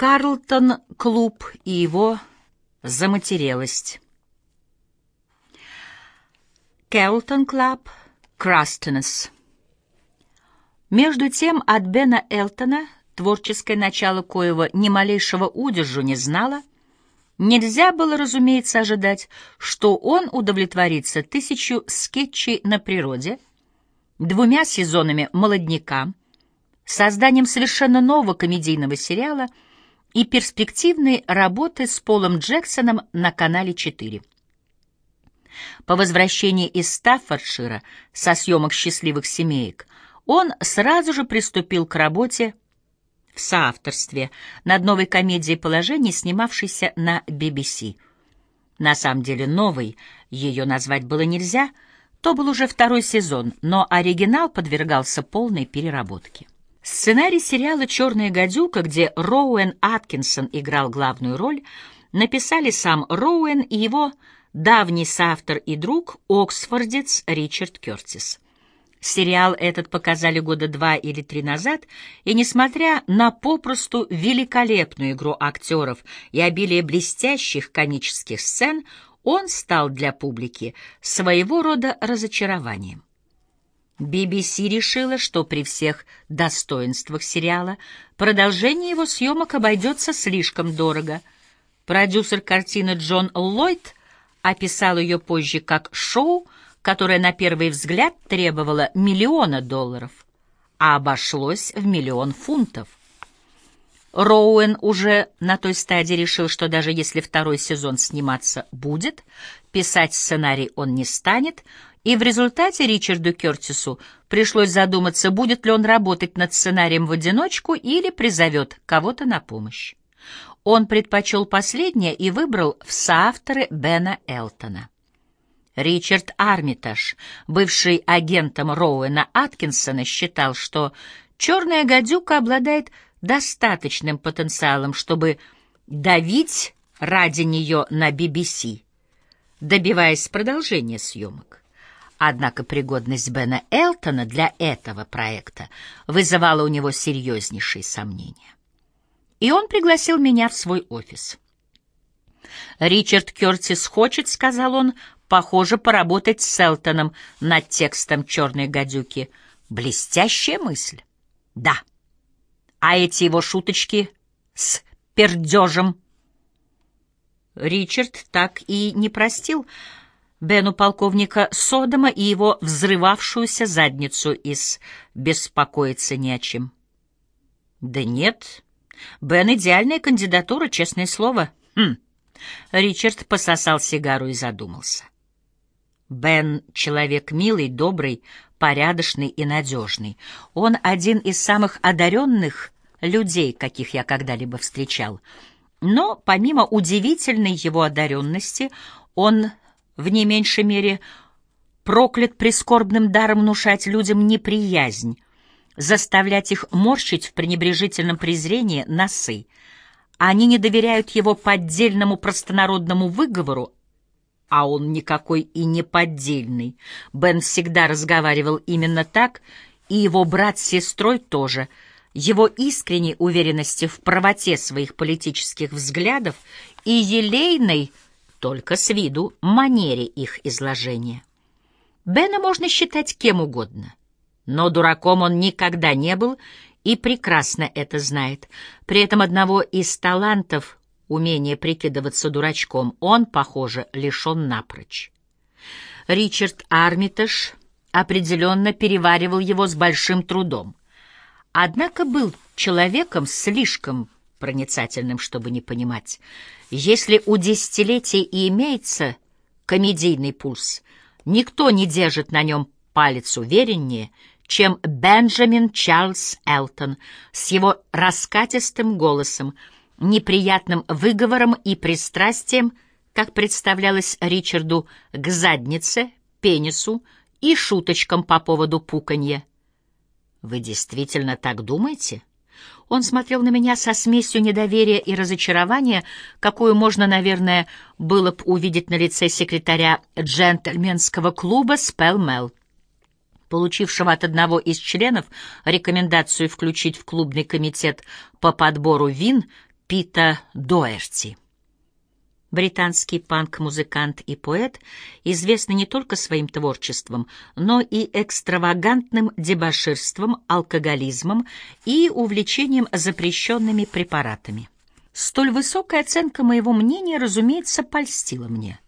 Карлтон-клуб и его заматерелость. Карлтон клуб, Крастенес. Между тем от Бена Элтона, творческое начало коего ни малейшего удержу не знало, нельзя было, разумеется, ожидать, что он удовлетворится тысячу скетчей на природе, двумя сезонами «Молодняка», созданием совершенно нового комедийного сериала и перспективной работы с Полом Джексоном на канале 4. По возвращении из Стаффордшира со съемок «Счастливых семеек» он сразу же приступил к работе в соавторстве над новой комедией положений, снимавшейся на BBC. На самом деле новой ее назвать было нельзя, то был уже второй сезон, но оригинал подвергался полной переработке. Сценарий сериала «Черная гадюка», где Роуэн Аткинсон играл главную роль, написали сам Роуэн и его давний соавтор и друг оксфордец Ричард Кертис. Сериал этот показали года два или три назад, и, несмотря на попросту великолепную игру актеров и обилие блестящих комических сцен, он стал для публики своего рода разочарованием. BBC решила, что при всех достоинствах сериала продолжение его съемок обойдется слишком дорого. Продюсер картины Джон Ллойд описал ее позже как шоу, которое на первый взгляд требовало миллиона долларов, а обошлось в миллион фунтов. Роуэн уже на той стадии решил, что даже если второй сезон сниматься будет, писать сценарий он не станет — и в результате Ричарду Кертису пришлось задуматься, будет ли он работать над сценарием в одиночку или призовет кого-то на помощь. Он предпочел последнее и выбрал в соавторы Бена Элтона. Ричард Армитаж, бывший агентом Роуэна Аткинсона, считал, что «Черная гадюка» обладает достаточным потенциалом, чтобы давить ради нее на BBC, добиваясь продолжения съемок. Однако пригодность Бена Элтона для этого проекта вызывала у него серьезнейшие сомнения. И он пригласил меня в свой офис. «Ричард Кертис хочет, — сказал он, — похоже, поработать с Элтоном над текстом «Черной гадюки». Блестящая мысль. Да. А эти его шуточки с пердежем? Ричард так и не простил Бену полковника Содома и его взрывавшуюся задницу из «Беспокоиться не о чем». Да нет, Бен — идеальная кандидатура, честное слово. Хм. Ричард пососал сигару и задумался. Бен — человек милый, добрый, порядочный и надежный. Он один из самых одаренных людей, каких я когда-либо встречал. Но помимо удивительной его одаренности, он в не меньшей мере проклят прискорбным даром внушать людям неприязнь, заставлять их морщить в пренебрежительном презрении носы. Они не доверяют его поддельному простонародному выговору, а он никакой и не поддельный. Бен всегда разговаривал именно так, и его брат с сестрой тоже. Его искренней уверенности в правоте своих политических взглядов и елейной, только с виду манере их изложения. Бена можно считать кем угодно, но дураком он никогда не был и прекрасно это знает. При этом одного из талантов, умения прикидываться дурачком, он, похоже, лишен напрочь. Ричард Армитаж определенно переваривал его с большим трудом. Однако был человеком слишком проницательным, чтобы не понимать. Если у десятилетий и имеется комедийный пульс, никто не держит на нем палец увереннее, чем Бенджамин Чарльз Элтон с его раскатистым голосом, неприятным выговором и пристрастием, как представлялось Ричарду, к заднице, пенису и шуточкам по поводу пуканья. «Вы действительно так думаете?» Он смотрел на меня со смесью недоверия и разочарования, какую можно, наверное, было бы увидеть на лице секретаря джентльменского клуба «Спелмел», получившего от одного из членов рекомендацию включить в клубный комитет по подбору вин Пита Доерти. Британский панк-музыкант и поэт, известный не только своим творчеством, но и экстравагантным дебоширством, алкоголизмом и увлечением запрещенными препаратами. Столь высокая оценка моего мнения, разумеется, польстила мне.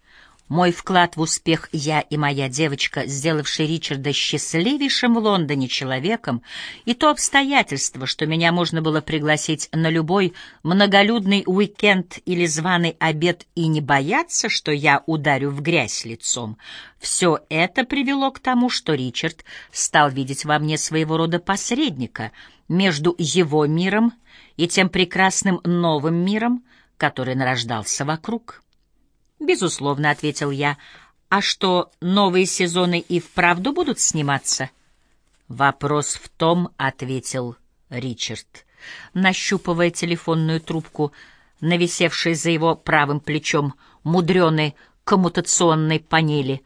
Мой вклад в успех я и моя девочка, сделавший Ричарда счастливейшим в Лондоне человеком, и то обстоятельство, что меня можно было пригласить на любой многолюдный уикенд или званый обед и не бояться, что я ударю в грязь лицом, все это привело к тому, что Ричард стал видеть во мне своего рода посредника между его миром и тем прекрасным новым миром, который нарождался вокруг. «Безусловно», — ответил я. «А что, новые сезоны и вправду будут сниматься?» «Вопрос в том», — ответил Ричард, нащупывая телефонную трубку, нависевшей за его правым плечом мудреной коммутационной панели.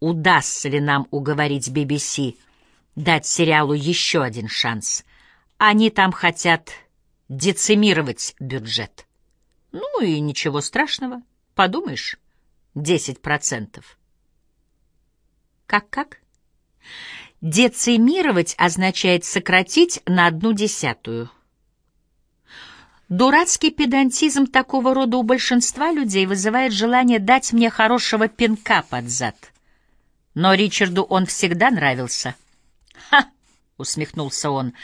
«Удастся ли нам уговорить BBC дать сериалу еще один шанс? Они там хотят децимировать бюджет». «Ну и ничего страшного». Подумаешь, десять процентов. Как-как? Децимировать означает сократить на одну десятую. Дурацкий педантизм такого рода у большинства людей вызывает желание дать мне хорошего пинка под зад. Но Ричарду он всегда нравился. «Ха!» — усмехнулся он,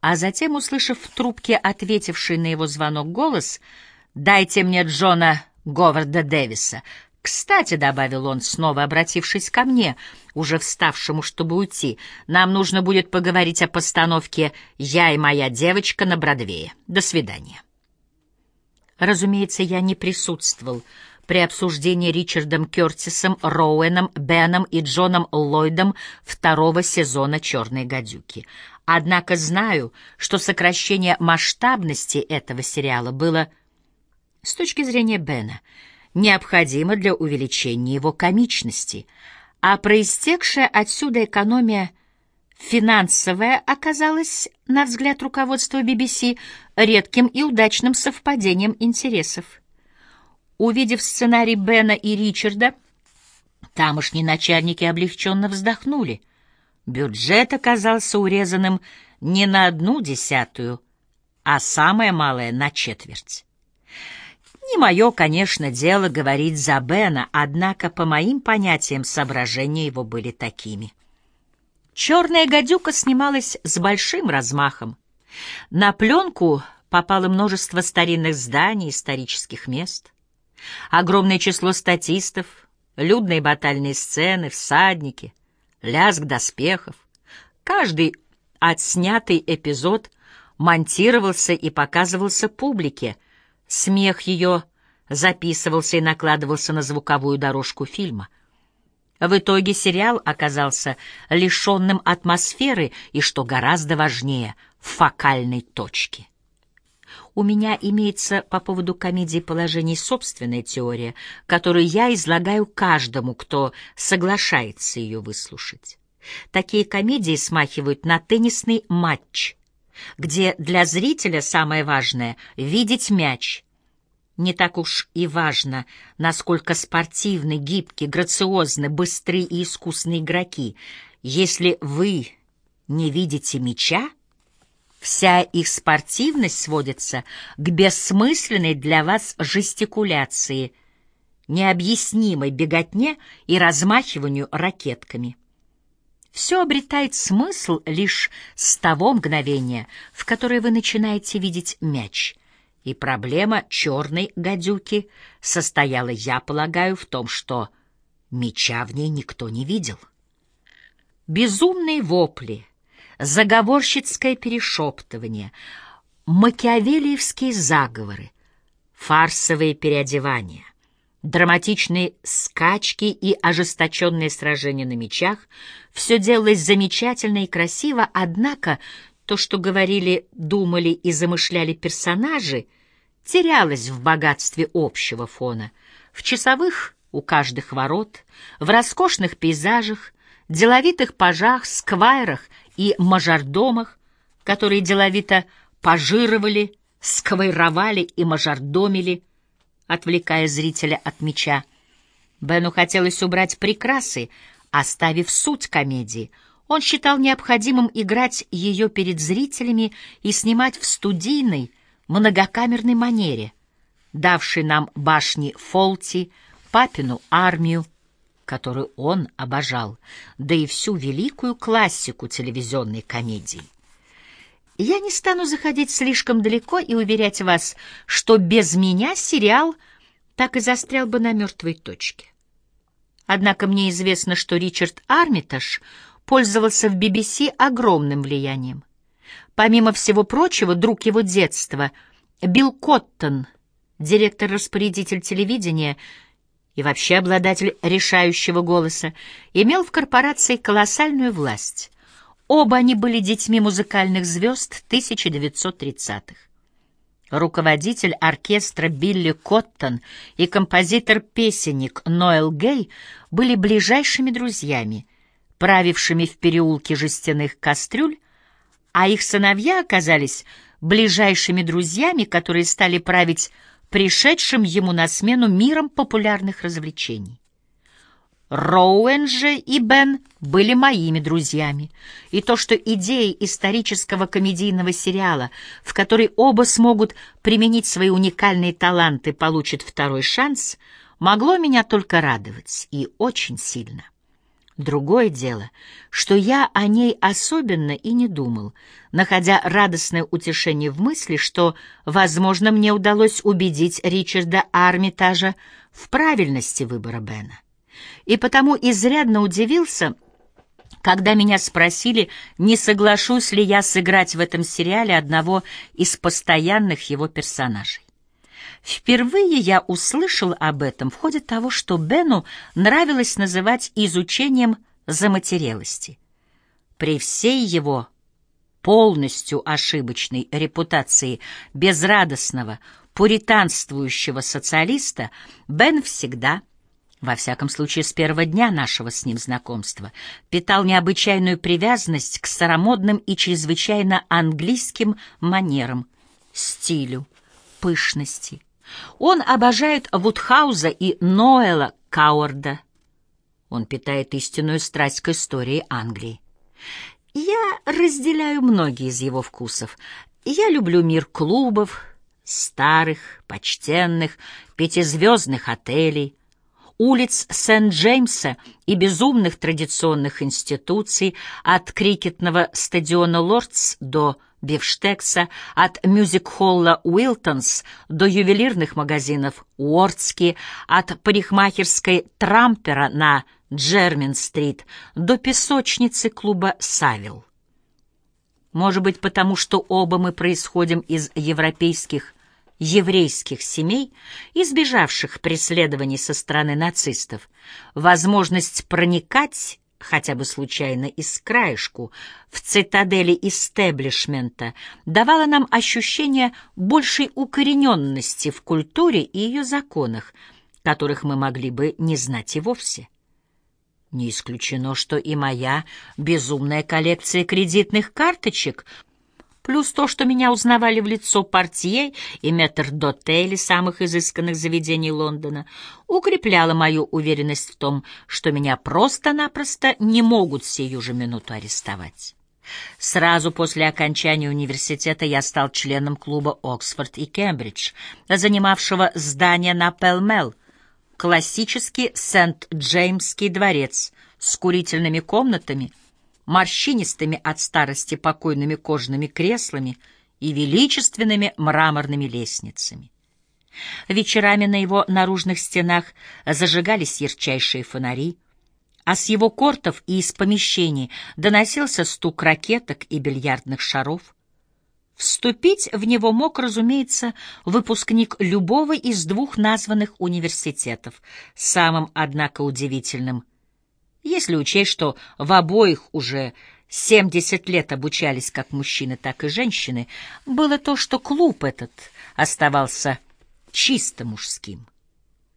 а затем, услышав в трубке ответивший на его звонок голос, «Дайте мне Джона Говарда Дэвиса. «Кстати», — добавил он, снова обратившись ко мне, уже вставшему, чтобы уйти, «нам нужно будет поговорить о постановке «Я и моя девочка» на Бродвее. До свидания». Разумеется, я не присутствовал при обсуждении Ричардом Кертисом, Роуэном, Беном и Джоном Ллойдом второго сезона «Черной гадюки». Однако знаю, что сокращение масштабности этого сериала было с точки зрения Бена, необходимо для увеличения его комичности, а проистекшая отсюда экономия финансовая оказалась, на взгляд руководства BBC, редким и удачным совпадением интересов. Увидев сценарий Бена и Ричарда, тамошние начальники облегченно вздохнули. Бюджет оказался урезанным не на одну десятую, а самое малое — на четверть. Не мое, конечно, дело говорить за Бена, однако по моим понятиям соображения его были такими. «Черная гадюка» снималась с большим размахом. На пленку попало множество старинных зданий, исторических мест. Огромное число статистов, людные батальные сцены, всадники, лязг доспехов. Каждый отснятый эпизод монтировался и показывался публике — Смех ее записывался и накладывался на звуковую дорожку фильма. В итоге сериал оказался лишенным атмосферы и, что гораздо важнее, фокальной точки. У меня имеется по поводу комедии положений собственная теория, которую я излагаю каждому, кто соглашается ее выслушать. Такие комедии смахивают на теннисный матч, где для зрителя самое важное — видеть мяч. Не так уж и важно, насколько спортивны, гибки, грациозны, быстры и искусны игроки. Если вы не видите мяча, вся их спортивность сводится к бессмысленной для вас жестикуляции, необъяснимой беготне и размахиванию ракетками. Все обретает смысл лишь с того мгновения, в которое вы начинаете видеть мяч. И проблема черной гадюки состояла, я полагаю, в том, что мяча в ней никто не видел. Безумные вопли, заговорщицкое перешептывание, макиавелиевские заговоры, фарсовые переодевания — драматичные скачки и ожесточенные сражения на мечах. Все делалось замечательно и красиво, однако то, что говорили, думали и замышляли персонажи, терялось в богатстве общего фона. В часовых у каждых ворот, в роскошных пейзажах, деловитых пажах, сквайрах и мажордомах, которые деловито пожировали, сквайровали и мажордомили, отвлекая зрителя от меча. Бену хотелось убрать прекрасы, оставив суть комедии. Он считал необходимым играть ее перед зрителями и снимать в студийной, многокамерной манере, давшей нам башни Фолти, папину армию, которую он обожал, да и всю великую классику телевизионной комедии. Я не стану заходить слишком далеко и уверять вас, что без меня сериал так и застрял бы на мертвой точке. Однако мне известно, что Ричард Армитаж пользовался в BBC огромным влиянием. Помимо всего прочего, друг его детства, Билл Коттон, директор-распорядитель телевидения и вообще обладатель решающего голоса, имел в корпорации колоссальную власть. Оба они были детьми музыкальных звезд 1930-х. Руководитель оркестра Билли Коттон и композитор-песенник Ноэл Гей были ближайшими друзьями, правившими в переулке жестяных кастрюль, а их сыновья оказались ближайшими друзьями, которые стали править пришедшим ему на смену миром популярных развлечений. Роуэн же и Бен были моими друзьями, и то, что идея исторического комедийного сериала, в который оба смогут применить свои уникальные таланты, получит второй шанс, могло меня только радовать, и очень сильно. Другое дело, что я о ней особенно и не думал, находя радостное утешение в мысли, что, возможно, мне удалось убедить Ричарда Армитажа в правильности выбора Бена и потому изрядно удивился, когда меня спросили, не соглашусь ли я сыграть в этом сериале одного из постоянных его персонажей. Впервые я услышал об этом в ходе того, что Бену нравилось называть изучением заматерелости. При всей его полностью ошибочной репутации безрадостного, пуританствующего социалиста, Бен всегда – во всяком случае, с первого дня нашего с ним знакомства, питал необычайную привязанность к старомодным и чрезвычайно английским манерам, стилю, пышности. Он обожает Вудхауза и Ноэла Кауарда. Он питает истинную страсть к истории Англии. Я разделяю многие из его вкусов. Я люблю мир клубов, старых, почтенных, пятизвездных отелей, улиц Сент-Джеймса и безумных традиционных институций, от крикетного стадиона Лордс до Бифштекса, от мюзик-холла Уилтонс до ювелирных магазинов Уордски, от парикмахерской Трампера на Джермин-стрит до песочницы клуба «Савил». Может быть, потому что оба мы происходим из европейских еврейских семей, избежавших преследований со стороны нацистов, возможность проникать хотя бы случайно из краешку, в цитадели истеблишмента, давала нам ощущение большей укорененности в культуре и ее законах, которых мы могли бы не знать и вовсе. Не исключено, что и моя безумная коллекция кредитных карточек плюс то, что меня узнавали в лицо портье и метрдотели самых изысканных заведений Лондона, укрепляло мою уверенность в том, что меня просто-напросто не могут сию же минуту арестовать. Сразу после окончания университета я стал членом клуба «Оксфорд» и «Кембридж», занимавшего здание на Пелмел, классический Сент-Джеймский дворец с курительными комнатами — морщинистыми от старости покойными кожаными креслами и величественными мраморными лестницами. Вечерами на его наружных стенах зажигались ярчайшие фонари, а с его кортов и из помещений доносился стук ракеток и бильярдных шаров. Вступить в него мог, разумеется, выпускник любого из двух названных университетов, самым, однако, удивительным — если учесть, что в обоих уже 70 лет обучались как мужчины, так и женщины, было то, что клуб этот оставался чисто мужским.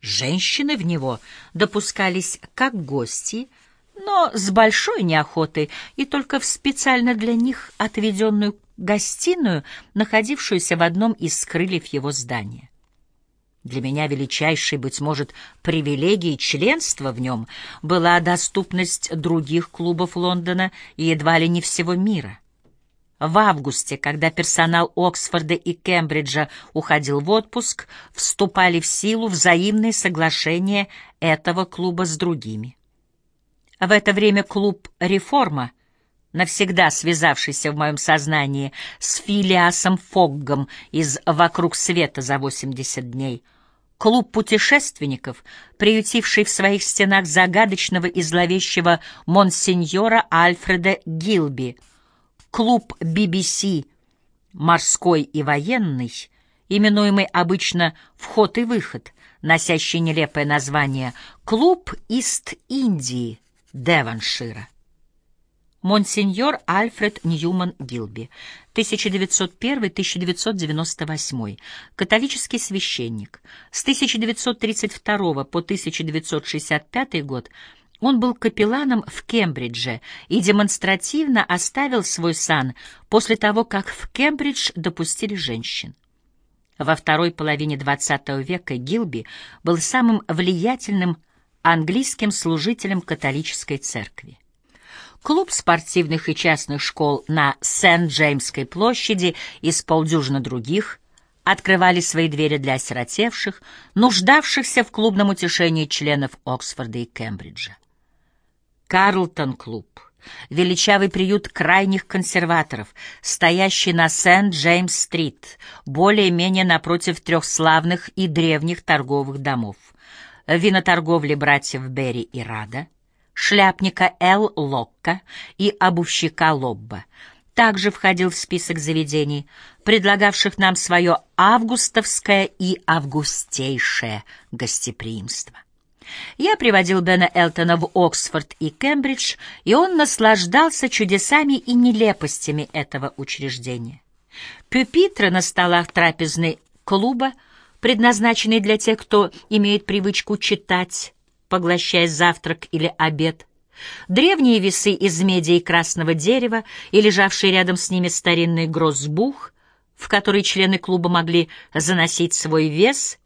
Женщины в него допускались как гости, но с большой неохотой и только в специально для них отведенную гостиную, находившуюся в одном из крыльев его здания. Для меня величайшей, быть может, привилегией членства в нем была доступность других клубов Лондона и едва ли не всего мира. В августе, когда персонал Оксфорда и Кембриджа уходил в отпуск, вступали в силу взаимные соглашения этого клуба с другими. В это время клуб «Реформа», навсегда связавшийся в моем сознании с Филиасом Фоггом из «Вокруг света за 80 дней», клуб путешественников, приютивший в своих стенах загадочного и зловещего монсеньора Альфреда Гилби — клуб BBC «Морской и военный», именуемый обычно «Вход и выход», носящий нелепое название «Клуб Ист-Индии» Девоншира. Монсеньор Альфред Ньюман Гилби, 1901-1998, католический священник. С 1932 по 1965 год он был капелланом в Кембридже и демонстративно оставил свой сан после того, как в Кембридж допустили женщин. Во второй половине XX века Гилби был самым влиятельным английским служителем католической церкви. Клуб спортивных и частных школ на Сент-Джеймской площади и с полдюжины других открывали свои двери для осиротевших, нуждавшихся в клубном утешении членов Оксфорда и Кембриджа. Карлтон-клуб, величавый приют крайних консерваторов, стоящий на Сент-Джеймс-стрит, более-менее напротив трех славных и древних торговых домов, виноторговли братьев Берри и Рада, шляпника Эл Локка и обувщика Лобба, также входил в список заведений, предлагавших нам свое августовское и августейшее гостеприимство. Я приводил Бена Элтона в Оксфорд и Кембридж, и он наслаждался чудесами и нелепостями этого учреждения. Пюпитры на столах трапезной клуба, предназначенные для тех, кто имеет привычку читать, поглощая завтрак или обед, древние весы из меди и красного дерева и лежавший рядом с ними старинный грозбух, в который члены клуба могли заносить свой вес,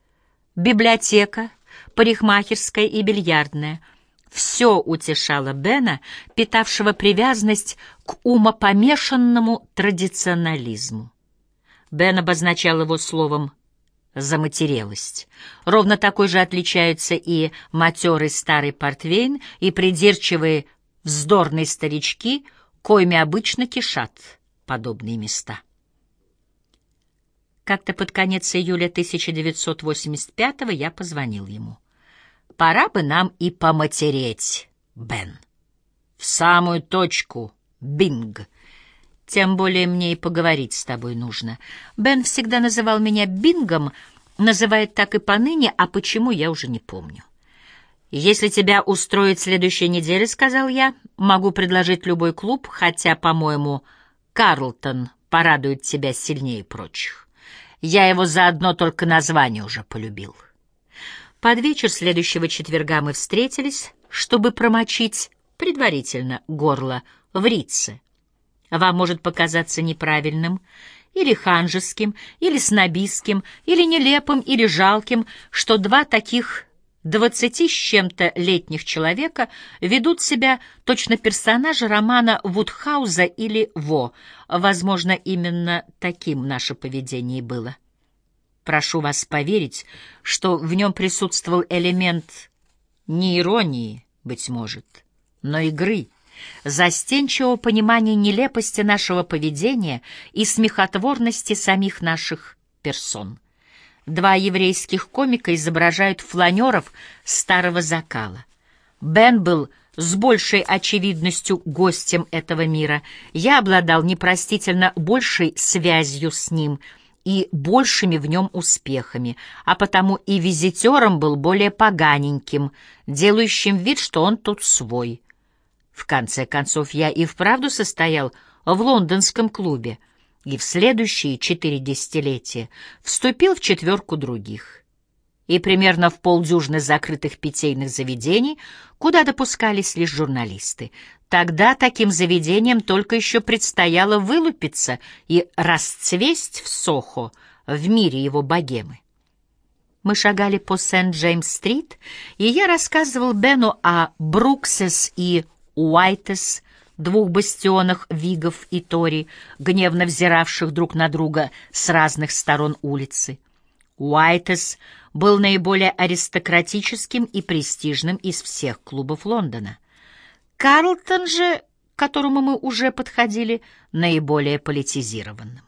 библиотека — парикмахерская и бильярдная. Все утешало Бена, питавшего привязанность к умопомешанному традиционализму. Бен обозначал его словом заматерелость. Ровно такой же отличаются и матерый старый портвейн, и придирчивые вздорные старички, коими обычно кишат подобные места. Как-то под конец июля 1985-го я позвонил ему. Пора бы нам и поматереть, Бен. В самую точку, Бинг. Тем более мне и поговорить с тобой нужно. Бен всегда называл меня Бингом, называет так и поныне, а почему, я уже не помню. «Если тебя устроит следующая неделя, — сказал я, — могу предложить любой клуб, хотя, по-моему, Карлтон порадует тебя сильнее прочих. Я его заодно только название уже полюбил». Под вечер следующего четверга мы встретились, чтобы промочить предварительно горло в Рице. Вам может показаться неправильным, или ханжеским, или снобистским, или нелепым, или жалким, что два таких двадцати с чем-то летних человека ведут себя точно персонажи романа Вудхауза или Во. Возможно, именно таким наше поведение было. Прошу вас поверить, что в нем присутствовал элемент не иронии, быть может, но игры, застенчивого понимания нелепости нашего поведения и смехотворности самих наших персон. Два еврейских комика изображают фланеров старого закала. Бен был с большей очевидностью гостем этого мира. Я обладал непростительно большей связью с ним — и большими в нем успехами, а потому и визитером был более поганеньким, делающим вид, что он тут свой. В конце концов, я и вправду состоял в лондонском клубе и в следующие четыре десятилетия вступил в четверку других. И примерно в полдюжины закрытых питейных заведений, куда допускались лишь журналисты. Тогда таким заведением только еще предстояло вылупиться и расцвесть в Сохо, в мире его богемы. Мы шагали по Сент-Джеймс-стрит, и я рассказывал Бену о Бруксес и Уайтес, двух бастионах Вигов и Тори, гневно взиравших друг на друга с разных сторон улицы. Уайтес был наиболее аристократическим и престижным из всех клубов Лондона. Карлтон же, к которому мы уже подходили, наиболее политизированным.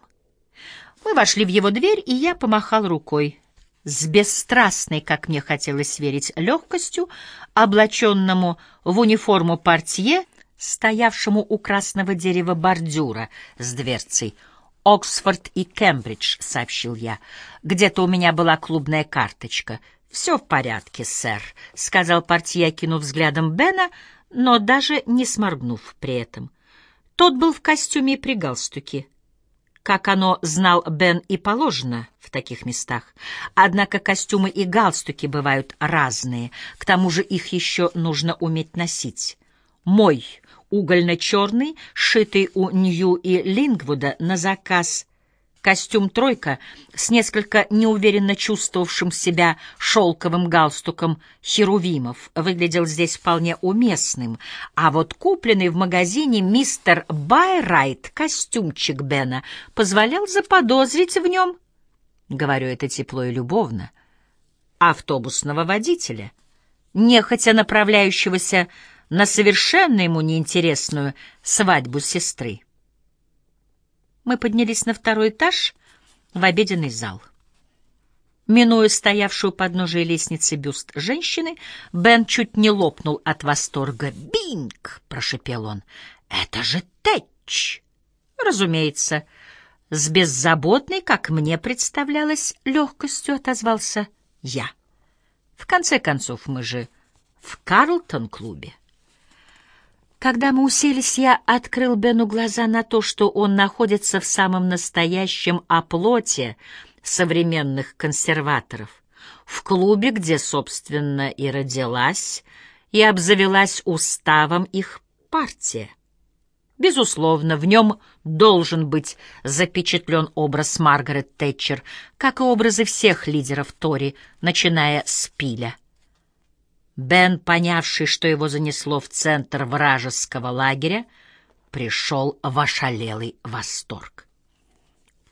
Мы вошли в его дверь, и я помахал рукой с бесстрастной, как мне хотелось верить, легкостью, облаченному в униформу портье, стоявшему у красного дерева бордюра с дверцей. «Оксфорд и Кембридж», — сообщил я. «Где-то у меня была клубная карточка». «Все в порядке, сэр», — сказал портье, кинув взглядом Бена, но даже не сморгнув при этом. Тот был в костюме и при галстуке как оно знал Бен и положено в таких местах. Однако костюмы и галстуки бывают разные, к тому же их еще нужно уметь носить. Мой угольно-черный, шитый у Нью и Лингвуда на заказ Костюм «тройка» с несколько неуверенно чувствовавшим себя шелковым галстуком херувимов выглядел здесь вполне уместным, а вот купленный в магазине мистер Байрайт костюмчик Бена позволял заподозрить в нем, говорю это тепло и любовно, автобусного водителя, нехотя направляющегося на совершенно ему неинтересную свадьбу сестры мы поднялись на второй этаж в обеденный зал. Минуя стоявшую под подножия лестницы бюст женщины, Бен чуть не лопнул от восторга. «Бинг!» — прошепел он. «Это же Тэтч!» «Разумеется!» С беззаботной, как мне представлялось, легкостью отозвался я. В конце концов, мы же в Карлтон-клубе. Когда мы уселись, я открыл Бену глаза на то, что он находится в самом настоящем оплоте современных консерваторов, в клубе, где, собственно, и родилась, и обзавелась уставом их партия. Безусловно, в нем должен быть запечатлен образ Маргарет Тэтчер, как и образы всех лидеров Тори, начиная с Пиля. Бен, понявший, что его занесло в центр вражеского лагеря, пришел в ошалелый восторг.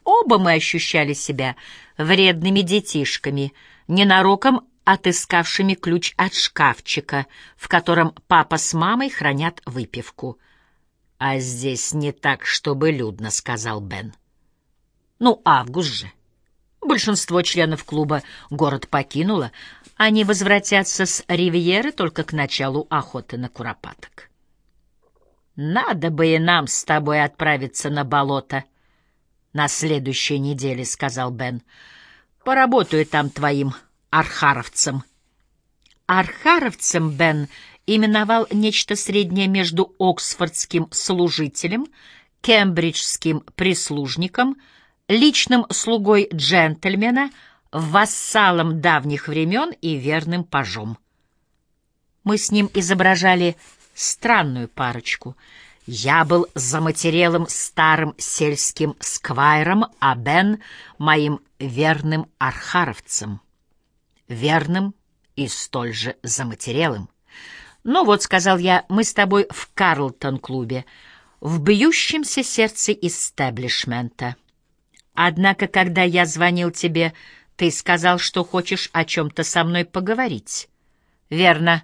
Оба мы ощущали себя вредными детишками, ненароком отыскавшими ключ от шкафчика, в котором папа с мамой хранят выпивку. «А здесь не так, чтобы людно», — сказал Бен. «Ну, август же. Большинство членов клуба город покинуло, они возвратятся с Ривьеры только к началу охоты на куропаток. «Надо бы и нам с тобой отправиться на болото на следующей неделе», — сказал Бен. «Поработаю там твоим архаровцем». Архаровцем Бен именовал нечто среднее между оксфордским служителем, кембриджским прислужником, личным слугой джентльмена — вассалом давних времен и верным пажом. Мы с ним изображали странную парочку. Я был заматерелым старым сельским сквайром, а Бен — моим верным архаровцем. Верным и столь же заматерелым. «Ну вот», — сказал я, — «мы с тобой в Карлтон-клубе, в бьющемся сердце истеблишмента. Однако, когда я звонил тебе ты сказал, что хочешь о чем-то со мной поговорить. Верно.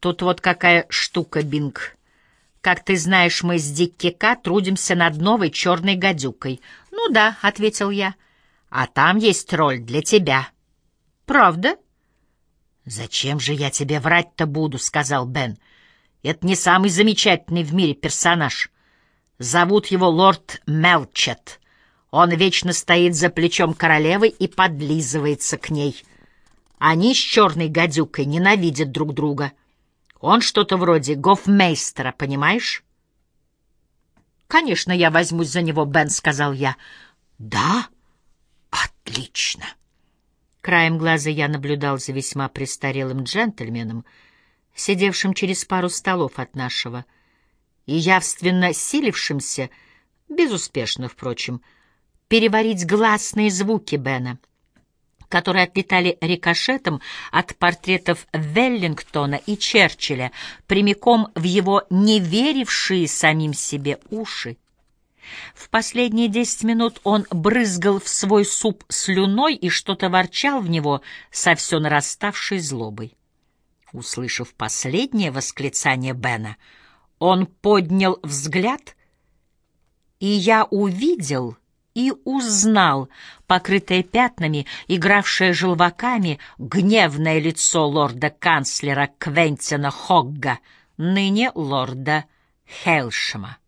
Тут вот какая штука, Бинг. Как ты знаешь, мы с Дикки К трудимся над новой черной гадюкой. Ну да, — ответил я. А там есть роль для тебя. Правда? Зачем же я тебе врать-то буду, — сказал Бен. Это не самый замечательный в мире персонаж. Зовут его лорд Мелчет. Он вечно стоит за плечом королевы и подлизывается к ней. Они с черной гадюкой ненавидят друг друга. Он что-то вроде гофмейстера, понимаешь? «Конечно, я возьмусь за него, Бен», — сказал я. «Да? Отлично!» Краем глаза я наблюдал за весьма престарелым джентльменом, сидевшим через пару столов от нашего, и явственно силившимся, безуспешно, впрочем, переварить гласные звуки Бена, которые отлетали рикошетом от портретов Веллингтона и Черчилля прямиком в его неверившие самим себе уши. В последние десять минут он брызгал в свой суп слюной и что-то ворчал в него со все нараставшей злобой. Услышав последнее восклицание Бена, он поднял взгляд, и я увидел и узнал, покрытое пятнами, игравшее желваками, гневное лицо лорда-канцлера Квентина Хогга, ныне лорда Хелшема.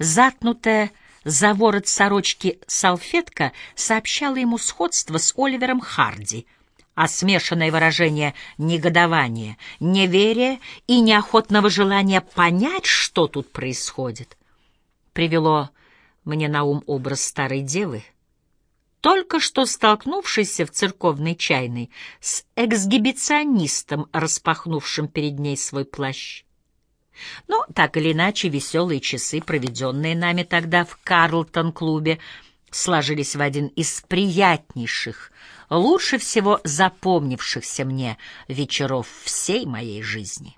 Затнутая за ворот сорочки салфетка сообщала ему сходство с Оливером Харди, а смешанное выражение негодования, неверия и неохотного желания понять, что тут происходит, привело мне на ум образ старой девы, только что столкнувшейся в церковной чайной с эксгибиционистом, распахнувшим перед ней свой плащ. Но, так или иначе, веселые часы, проведенные нами тогда в Карлтон-клубе, сложились в один из приятнейших, лучше всего запомнившихся мне вечеров всей моей жизни.